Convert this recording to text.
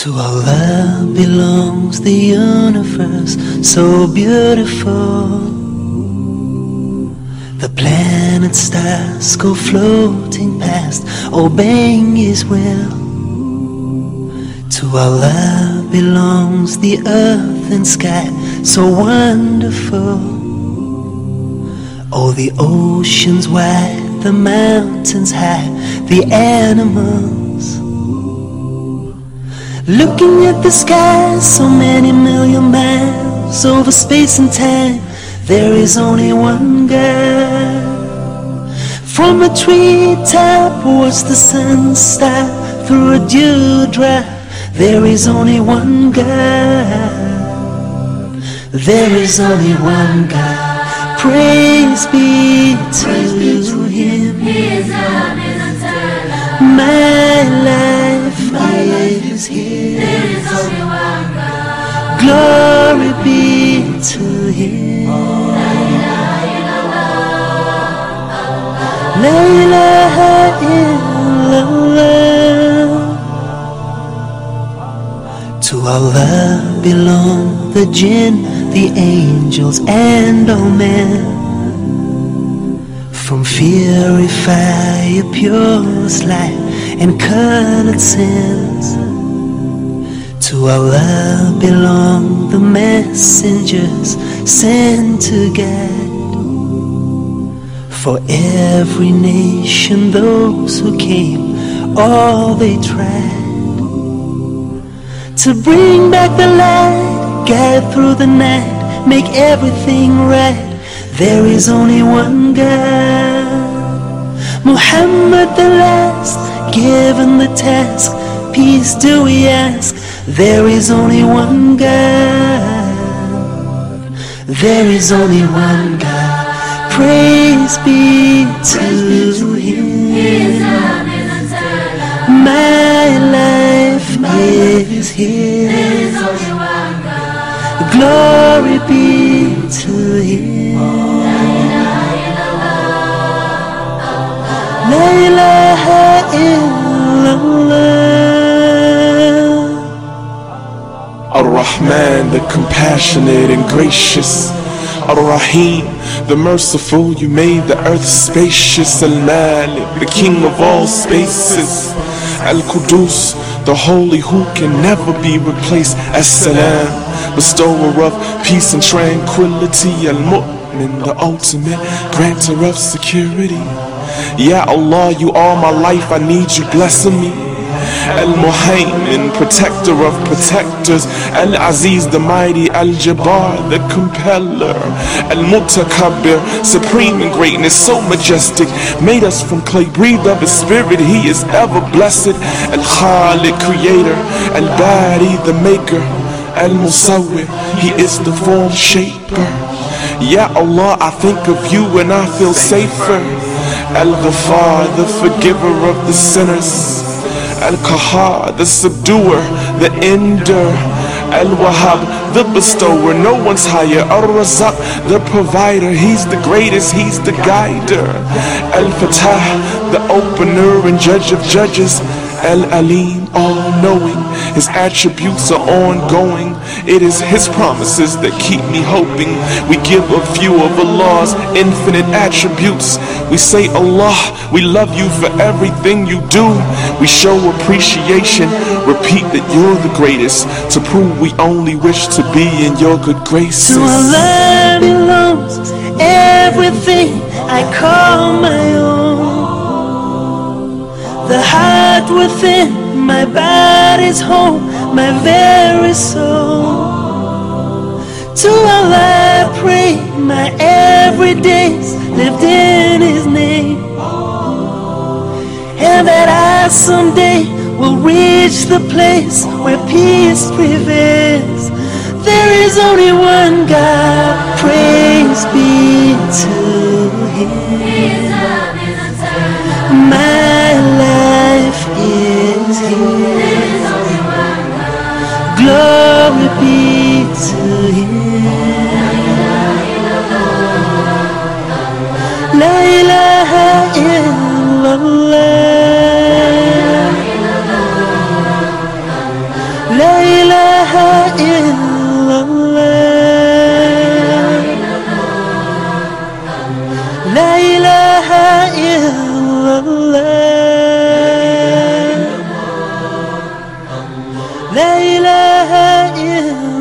To Allah belongs the universe, so beautiful. The planets, stars go floating past, obeying His will. To Allah belongs the earth and sky, so wonderful. Oh, the oceans wide, the mountains high, the animals. Looking at the sky, so many million miles over space and time, there is only one God. From a treetop, watch the sun start through a dewdrop. There is only one God. There is only one God. Praise be to Him. La. To Allah belong the jinn, the angels, and all men. From fiery fire, purest light, and colored sins. To Allah belong the messengers sent to guide. For every nation, those who came, all they tried to bring back the light, guide through the night, make everything right. There is only one God, Muhammad the last, given the task. Peace do we ask? There is only one God. There is only one God. Praise be to Him. My life is His. Glory be to Him. La ilaha illallah. Ar-Rahman, the compassionate and gracious. Ar-Rahim, the merciful, you made the earth spacious. Al-Malik, the king of all spaces. Al-Qudus, the holy who can never be replaced. As-Salam, bestower of peace and tranquility. Al-Mu'min, the ultimate grantor of security. Ya Allah, you are my life, I need you blessing me. Al-Muhaymin, protector of protectors. Al-Aziz, the mighty Al-Jabbar, the compeller. Al-Mutakabbir, supreme in greatness, so majestic. Made us from clay, breathe of his spirit, he is ever blessed. Al-Khaliq, creator. Al-Bari, the maker. Al-Musawwir, he is the form shaper. Ya Allah, I think of you and I feel safer. Al-Ghafar, the forgiver of the sinners Al-Kahar, the subduer, the ender. Al-Wahhab, the bestower, no one's higher. Al-Razak, the provider, he's the greatest, he's the guider. Al-Fatah, the opener and judge of judges. Al-Alim, all-knowing, his attributes are ongoing. It is his promises that keep me hoping. We give a few of Allah's infinite attributes. We say, Allah, we love you for everything you do. We show appreciation, repeat that you're the greatest, to prove we only wish to be in your good graces. To Allah belongs everything I call my own. The heart within my body's home, my very soul. To Allah I pray, my everydays lived in His name, and that I someday will reach the place where peace prevails. There is only one Glory be to Him. إله إلا